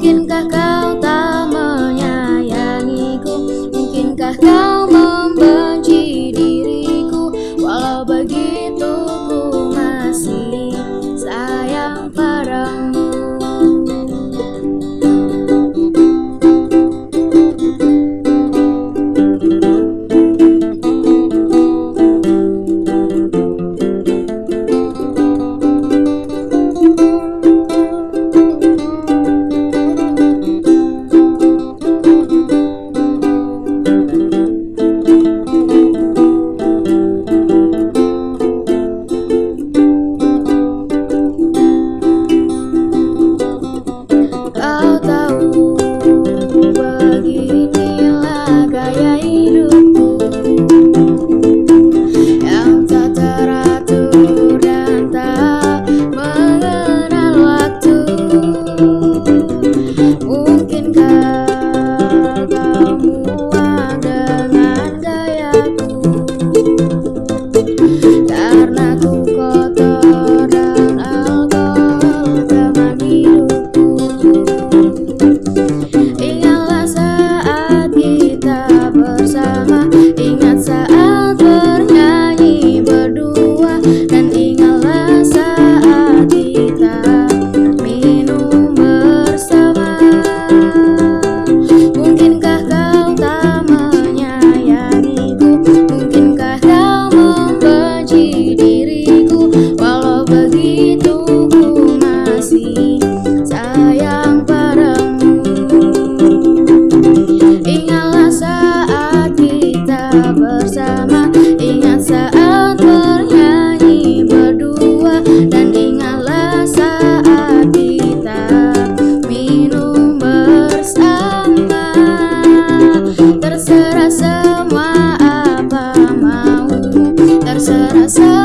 Mungkinkah kau tak menyayangiku? Mungkinkah kau membenci diriku? Walau begitu sama